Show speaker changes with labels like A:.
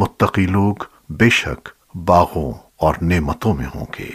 A: متقی لوگ بے شک باغوں اور نعمتوں میں ہوں گے۔